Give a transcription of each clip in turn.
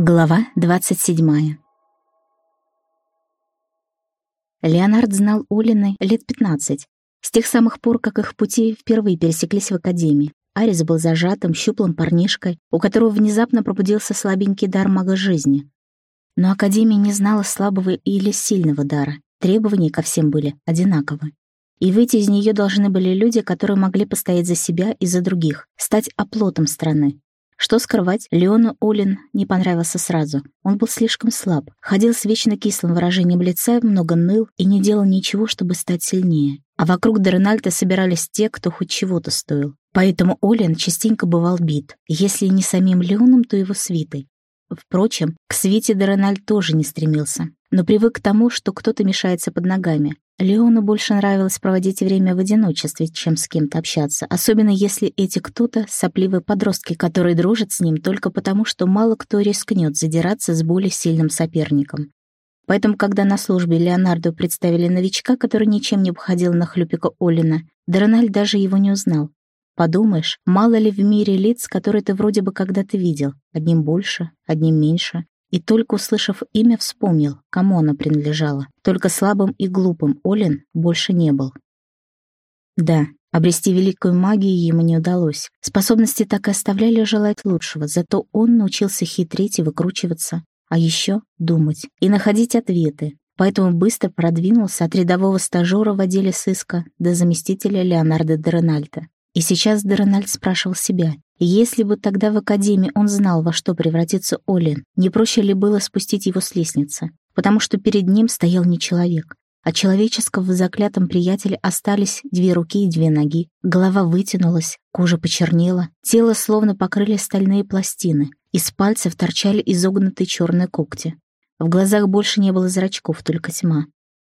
Глава 27 Леонард знал Олины лет 15, с тех самых пор, как их пути впервые пересеклись в академии. Арис был зажатым, щуплым парнишкой, у которого внезапно пробудился слабенький дар мага жизни. Но Академия не знала слабого или сильного дара, требования ко всем были одинаковы. И выйти из нее должны были люди, которые могли постоять за себя и за других, стать оплотом страны, что скрывать, Леону Олин не понравился сразу. Он был слишком слаб, ходил с вечно кислым выражением лица, много ныл и не делал ничего, чтобы стать сильнее. А вокруг Деренальта собирались те, кто хоть чего-то стоил. Поэтому Олин частенько бывал бит, если не самим Леоном, то его свитой. Впрочем, к свите Деренальд тоже не стремился, но привык к тому, что кто-то мешается под ногами, Леону больше нравилось проводить время в одиночестве, чем с кем-то общаться, особенно если эти кто-то — сопливые подростки, которые дружат с ним только потому, что мало кто рискнет задираться с более сильным соперником. Поэтому, когда на службе Леонарду представили новичка, который ничем не походил на хлюпика Олина, Дрональ даже его не узнал. Подумаешь, мало ли в мире лиц, которые ты вроде бы когда-то видел, одним больше, одним меньше, и только услышав имя, вспомнил, кому она принадлежала. Только слабым и глупым Олин больше не был. Да, обрести великую магию ему не удалось. Способности так и оставляли желать лучшего, зато он научился хитрить и выкручиваться, а еще думать и находить ответы. Поэтому быстро продвинулся от рядового стажера в отделе сыска до заместителя Леонардо Дерональда. И сейчас Дерональд спрашивал себя, если бы тогда в академии он знал, во что превратится Олин, не проще ли было спустить его с лестницы? Потому что перед ним стоял не человек. От человеческого в заклятом приятеле остались две руки и две ноги. Голова вытянулась, кожа почернела, тело словно покрыли стальные пластины. Из пальцев торчали изогнутые черные когти. В глазах больше не было зрачков, только тьма.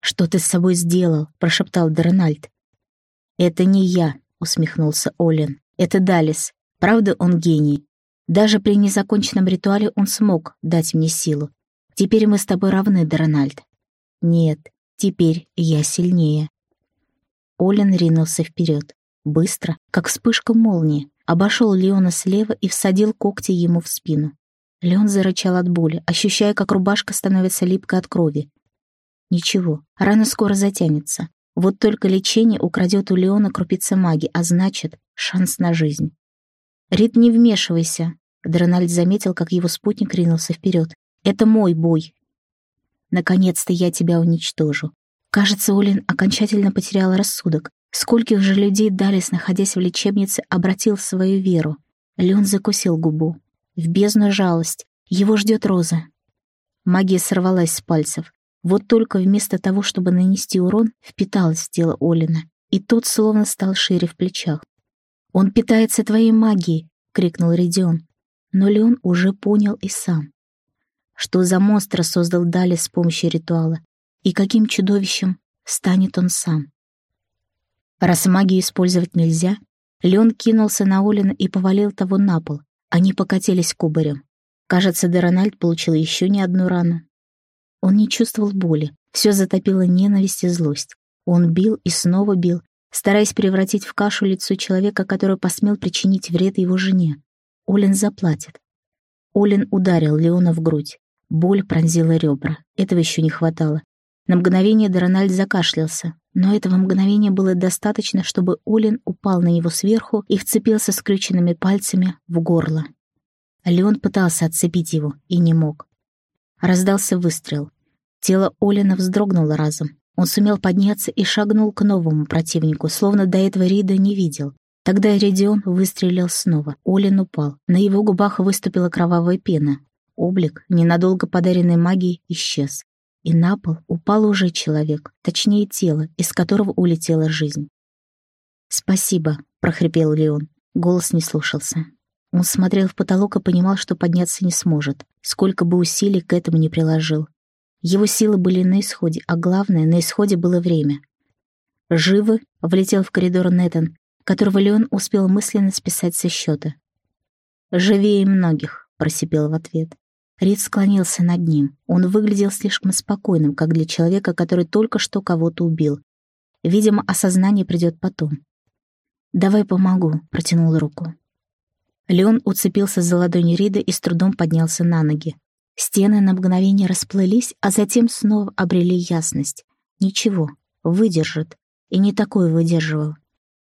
«Что ты с собой сделал?» — прошептал Дернальд. «Это не я», — усмехнулся Олин. «Это Далис. Правда, он гений. Даже при незаконченном ритуале он смог дать мне силу. Теперь мы с тобой равны, Дорональд. Нет, теперь я сильнее. Олин ринулся вперед, быстро, как вспышка молнии, обошел Леона слева и всадил когти ему в спину. Леон зарычал от боли, ощущая, как рубашка становится липкой от крови. Ничего, рана скоро затянется. Вот только лечение украдет у Леона крупица маги, а значит, шанс на жизнь. «Рит, не вмешивайся!» Дрональд заметил, как его спутник ринулся вперед. «Это мой бой!» «Наконец-то я тебя уничтожу!» Кажется, Олин окончательно потерял рассудок. Скольких же людей Далис, находясь в лечебнице, обратил в свою веру? Леон закусил губу. В бездну жалость. Его ждет Роза. Магия сорвалась с пальцев. Вот только вместо того, чтобы нанести урон, впиталась в тело Олина, и тот словно стал шире в плечах. «Он питается твоей магией!» — крикнул Редион. Но Леон уже понял и сам. Что за монстра создал Дали с помощью ритуала? И каким чудовищем станет он сам? Раз магию использовать нельзя, Леон кинулся на Олина и повалил того на пол. Они покатились кубарем. Кажется, Дерональд получил еще не одну рану. Он не чувствовал боли, все затопило ненависть и злость. Он бил и снова бил, стараясь превратить в кашу лицо человека, который посмел причинить вред его жене. Олин заплатит. Олин ударил Леона в грудь. Боль пронзила ребра. Этого еще не хватало. На мгновение Дорональд закашлялся, но этого мгновения было достаточно, чтобы Олин упал на него сверху и вцепился скрюченными пальцами в горло. Леон пытался отцепить его и не мог. Раздался выстрел. Тело Олина вздрогнуло разом. Он сумел подняться и шагнул к новому противнику, словно до этого Рида не видел. Тогда Эридион выстрелил снова. Олин упал. На его губах выступила кровавая пена. Облик, ненадолго подаренный магией, исчез. И на пол упал уже человек, точнее тело, из которого улетела жизнь. «Спасибо», — прохрипел Леон. Голос не слушался. Он смотрел в потолок и понимал, что подняться не сможет, сколько бы усилий к этому не приложил. Его силы были на исходе, а главное, на исходе было время. «Живы?» — влетел в коридор Нэтан, которого Леон успел мысленно списать со счета. «Живее многих», — просипел в ответ. Рид склонился над ним. Он выглядел слишком спокойным, как для человека, который только что кого-то убил. Видимо, осознание придет потом. «Давай помогу», — протянул руку. Леон уцепился за ладонь Рида и с трудом поднялся на ноги. Стены на мгновение расплылись, а затем снова обрели ясность. Ничего, выдержит. И не такое выдерживал.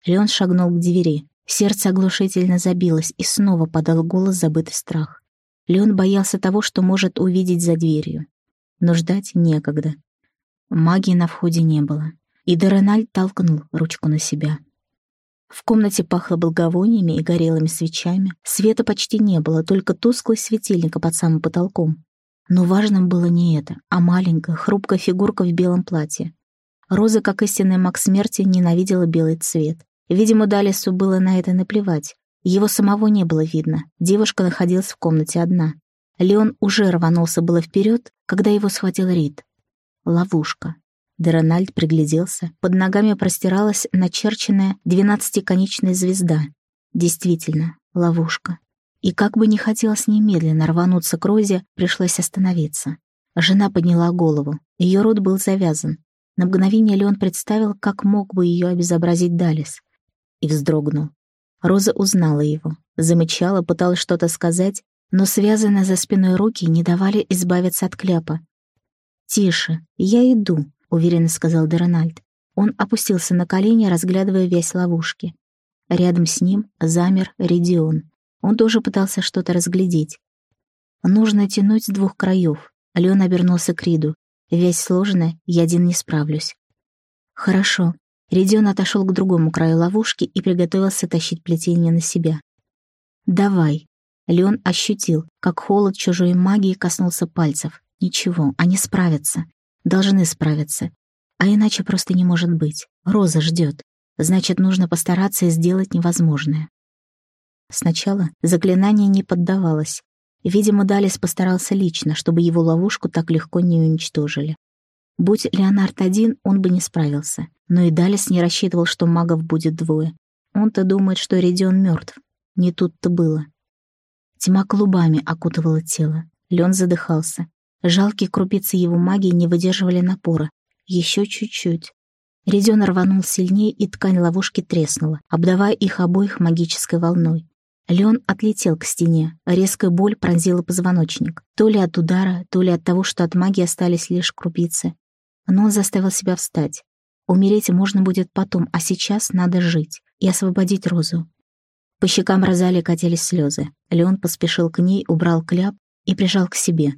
Леон шагнул к двери. Сердце оглушительно забилось, и снова подал голос забытый страх. Леон боялся того, что может увидеть за дверью. Но ждать некогда. Магии на входе не было. И Дорональ толкнул ручку на себя. В комнате пахло благовониями и горелыми свечами. Света почти не было, только тусклый светильник под самым потолком. Но важным было не это, а маленькая, хрупкая фигурка в белом платье. Роза, как истинный маг смерти, ненавидела белый цвет. Видимо, Далису было на это наплевать. Его самого не было видно. Девушка находилась в комнате одна. Леон уже рванулся было вперед, когда его схватил Рид. Ловушка. Дерональд пригляделся. Под ногами простиралась начерченная двенадцатиконечная звезда. Действительно, ловушка. И как бы не хотелось немедленно рвануться к Розе, пришлось остановиться. Жена подняла голову. Ее рот был завязан. На мгновение Леон представил, как мог бы ее обезобразить Далис. И вздрогнул. Роза узнала его. Замычала, пыталась что-то сказать, но связанные за спиной руки не давали избавиться от кляпа. «Тише, я иду», уверенно сказал Дерональд. Он опустился на колени, разглядывая весь ловушки. Рядом с ним замер Редион. Он тоже пытался что-то разглядеть. Нужно тянуть с двух краев. Леон обернулся к Риду. Весь сложная, я один не справлюсь. Хорошо. Редион отошел к другому краю ловушки и приготовился тащить плетение на себя. «Давай». Леон ощутил, как холод чужой магии коснулся пальцев. Ничего, они справятся. Должны справиться. А иначе просто не может быть. Роза ждет. Значит, нужно постараться и сделать невозможное. Сначала заклинание не поддавалось. Видимо, Далис постарался лично, чтобы его ловушку так легко не уничтожили. Будь Леонард один, он бы не справился. Но и Далис не рассчитывал, что магов будет двое. Он-то думает, что Редион мертв. Не тут-то было. Тьма клубами окутывала тело. Лен задыхался. Жалкие крупицы его магии не выдерживали напора. Еще чуть-чуть. Редион рванул сильнее, и ткань ловушки треснула, обдавая их обоих магической волной. Леон отлетел к стене. Резкая боль пронзила позвоночник. То ли от удара, то ли от того, что от магии остались лишь крупицы. Но он заставил себя встать. Умереть можно будет потом, а сейчас надо жить и освободить Розу. По щекам Розали катились слезы. Леон поспешил к ней, убрал кляп и прижал к себе.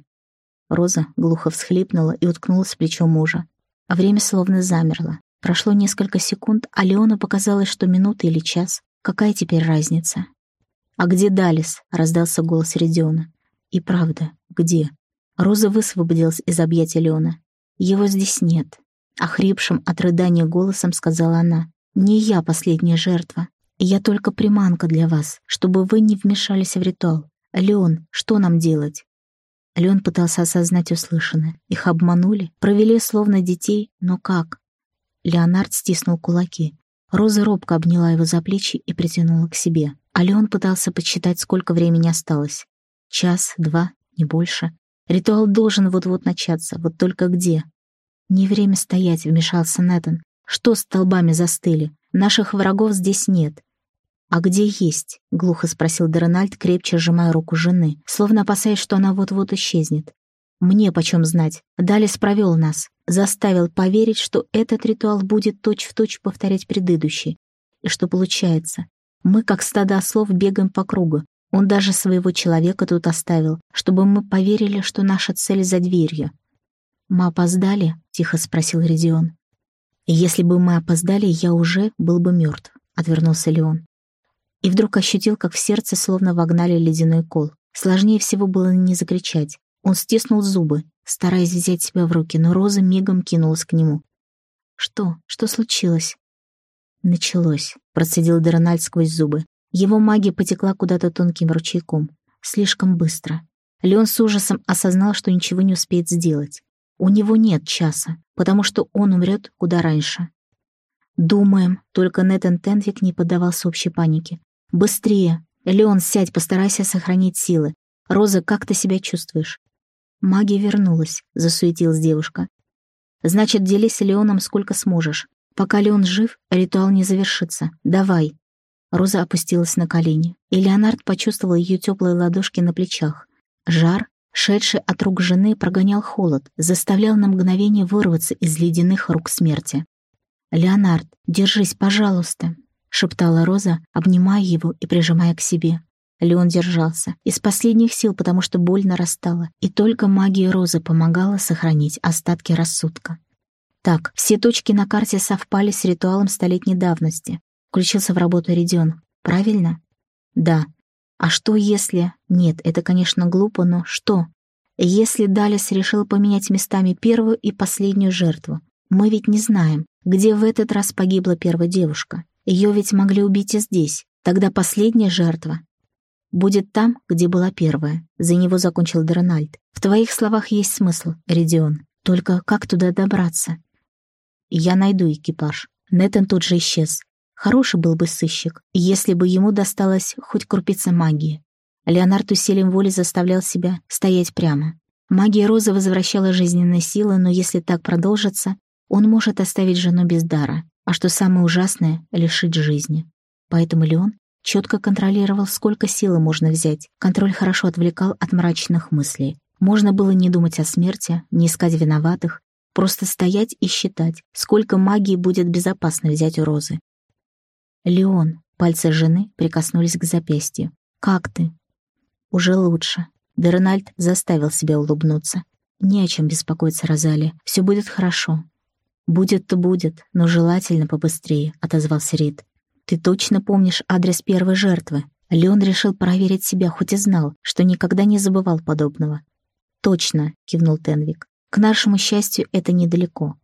Роза глухо всхлипнула и уткнулась в плечо мужа. Время словно замерло. Прошло несколько секунд, а Леону показалось, что минута или час. Какая теперь разница? «А где Далис?» — раздался голос Редиона. «И правда, где?» Роза высвободилась из объятия Леона. «Его здесь нет», — охрипшим от рыдания голосом сказала она. «Не я последняя жертва. Я только приманка для вас, чтобы вы не вмешались в ритуал. Леон, что нам делать?» Леон пытался осознать услышанное. Их обманули, провели словно детей, но как? Леонард стиснул кулаки. Роза робко обняла его за плечи и притянула к себе. А Леон пытался подсчитать, сколько времени осталось. Час, два, не больше. Ритуал должен вот-вот начаться, вот только где? Не время стоять, вмешался Нэтан. Что с столбами застыли? Наших врагов здесь нет. «А где есть?» — глухо спросил Дерональд, крепче сжимая руку жены, словно опасаясь, что она вот-вот исчезнет. «Мне почем знать? Далис провел нас, заставил поверить, что этот ритуал будет точь-в-точь точь повторять предыдущий. И что получается? Мы, как стадо ослов, бегаем по кругу. Он даже своего человека тут оставил, чтобы мы поверили, что наша цель за дверью. «Мы опоздали?» — тихо спросил Редион. «Если бы мы опоздали, я уже был бы мертв», — отвернулся Леон и вдруг ощутил, как в сердце словно вогнали ледяной кол. Сложнее всего было не закричать. Он стиснул зубы, стараясь взять себя в руки, но Роза мигом кинулась к нему. «Что? Что случилось?» «Началось», — процедил Дерональд сквозь зубы. Его магия потекла куда-то тонким ручейком. Слишком быстро. Леон с ужасом осознал, что ничего не успеет сделать. У него нет часа, потому что он умрет куда раньше. Думаем, только Нэтан Тенвик не поддавался общей панике. «Быстрее! Леон, сядь, постарайся сохранить силы. Роза, как ты себя чувствуешь?» «Магия вернулась», — засуетилась девушка. «Значит, делись с Леоном сколько сможешь. Пока Леон жив, ритуал не завершится. Давай». Роза опустилась на колени, и Леонард почувствовал ее теплые ладошки на плечах. Жар, шедший от рук жены, прогонял холод, заставлял на мгновение вырваться из ледяных рук смерти. «Леонард, держись, пожалуйста», — шептала Роза, обнимая его и прижимая к себе. Леон держался, из последних сил, потому что боль нарастала, и только магия Розы помогала сохранить остатки рассудка. Так, все точки на карте совпали с ритуалом столетней давности. Включился в работу Редион. Правильно? Да. А что если... Нет, это, конечно, глупо, но что? Если Далис решил поменять местами первую и последнюю жертву, мы ведь не знаем, где в этот раз погибла первая девушка. Ее ведь могли убить и здесь. Тогда последняя жертва будет там, где была первая. За него закончил Дрональд. В твоих словах есть смысл, Редион. Только как туда добраться? Я найду экипаж. Нэтан тут же исчез. Хороший был бы сыщик, если бы ему досталась хоть крупица магии. Леонард усилием воли заставлял себя стоять прямо. Магия Розы возвращала жизненные силы, но если так продолжится, он может оставить жену без дара, а что самое ужасное — лишить жизни. Поэтому Леон четко контролировал, сколько силы можно взять. Контроль хорошо отвлекал от мрачных мыслей. Можно было не думать о смерти, не искать виноватых, просто стоять и считать, сколько магии будет безопасно взять у Розы. «Леон», пальцы жены прикоснулись к запястью. «Как ты?» «Уже лучше». Дерональд заставил себя улыбнуться. «Не о чем беспокоиться, Розали. Все будет хорошо». «Будет-то будет, но желательно побыстрее», — отозвался Рид. «Ты точно помнишь адрес первой жертвы?» Леон решил проверить себя, хоть и знал, что никогда не забывал подобного. «Точно», — кивнул Тенвик. «К нашему счастью, это недалеко».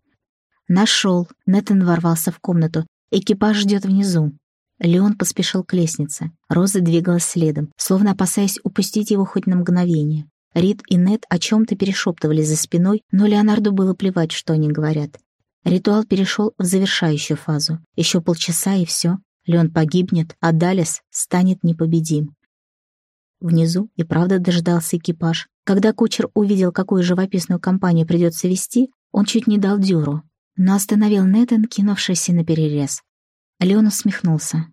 «Нашел». Нэтан ворвался в комнату. «Экипаж ждет внизу». Леон поспешил к лестнице. Роза двигалась следом, словно опасаясь упустить его хоть на мгновение. Рид и Нет о чем-то перешептывали за спиной, но Леонарду было плевать, что они говорят. Ритуал перешел в завершающую фазу. Еще полчаса и все. Леон погибнет, а Далес станет непобедим. Внизу и правда дождался экипаж. Когда кучер увидел, какую живописную компанию придется вести, он чуть не дал дёру, но остановил Нэтан, кинувшийся на перерез. Леон усмехнулся.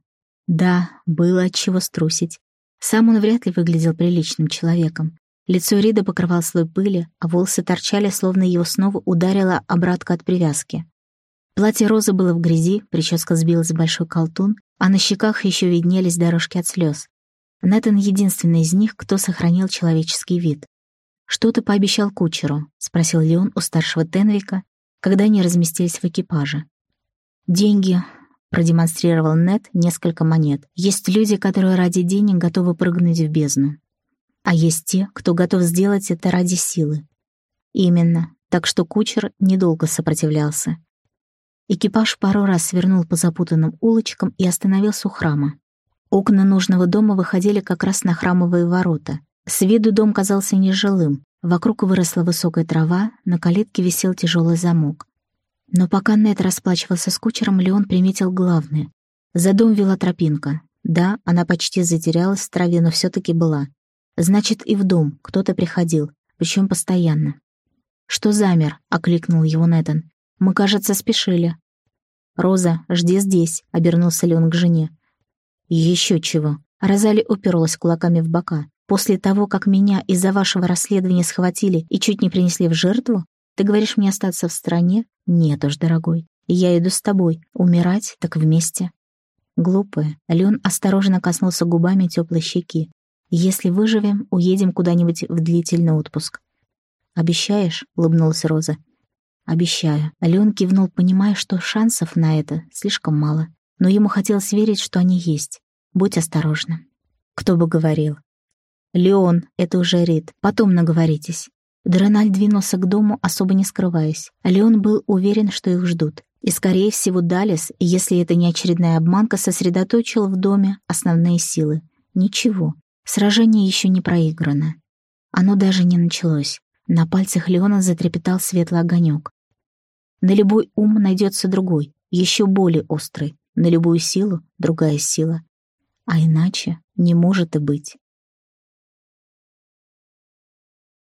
Да, было от чего струсить. Сам он вряд ли выглядел приличным человеком. Лицо Рида покрывал слой пыли, а волосы торчали, словно его снова ударила обратка от привязки. Платье Розы было в грязи, прическа сбилась в большой колтун, а на щеках еще виднелись дорожки от слез. Нэтан единственный из них, кто сохранил человеческий вид. «Что ты пообещал кучеру?» — спросил Леон у старшего Тенвика, когда они разместились в экипаже. «Деньги», — продемонстрировал Нет несколько монет. «Есть люди, которые ради денег готовы прыгнуть в бездну. А есть те, кто готов сделать это ради силы. Именно, так что кучер недолго сопротивлялся. Экипаж пару раз свернул по запутанным улочкам и остановился у храма. Окна нужного дома выходили как раз на храмовые ворота. С виду дом казался нежилым. Вокруг выросла высокая трава, на калитке висел тяжелый замок. Но пока Нет расплачивался с кучером, Леон приметил главное. За дом вела тропинка. Да, она почти затерялась в траве, но все таки была. Значит, и в дом кто-то приходил, причем постоянно. «Что замер?» — окликнул его Нэтан. «Мы, кажется, спешили». «Роза, жди здесь», — обернулся Леон к жене. «Еще чего». Розали уперлась кулаками в бока. «После того, как меня из-за вашего расследования схватили и чуть не принесли в жертву, ты говоришь мне остаться в стране? Нет уж, дорогой. Я иду с тобой. Умирать так вместе». Глупая. Леон осторожно коснулся губами теплой щеки. «Если выживем, уедем куда-нибудь в длительный отпуск». «Обещаешь?» — улыбнулась Роза. «Обещаю». Леон кивнул, понимая, что шансов на это слишком мало. Но ему хотелось верить, что они есть. Будь осторожна. Кто бы говорил. «Леон, это уже Рид. Потом наговоритесь». Дрональ двинулся к дому, особо не скрываясь. Леон был уверен, что их ждут. И, скорее всего, Далис, если это не очередная обманка, сосредоточил в доме основные силы. Ничего. Сражение еще не проиграно. Оно даже не началось. На пальцах Леона затрепетал светлый огонек. На любой ум найдется другой, еще более острый. На любую силу — другая сила. А иначе не может и быть.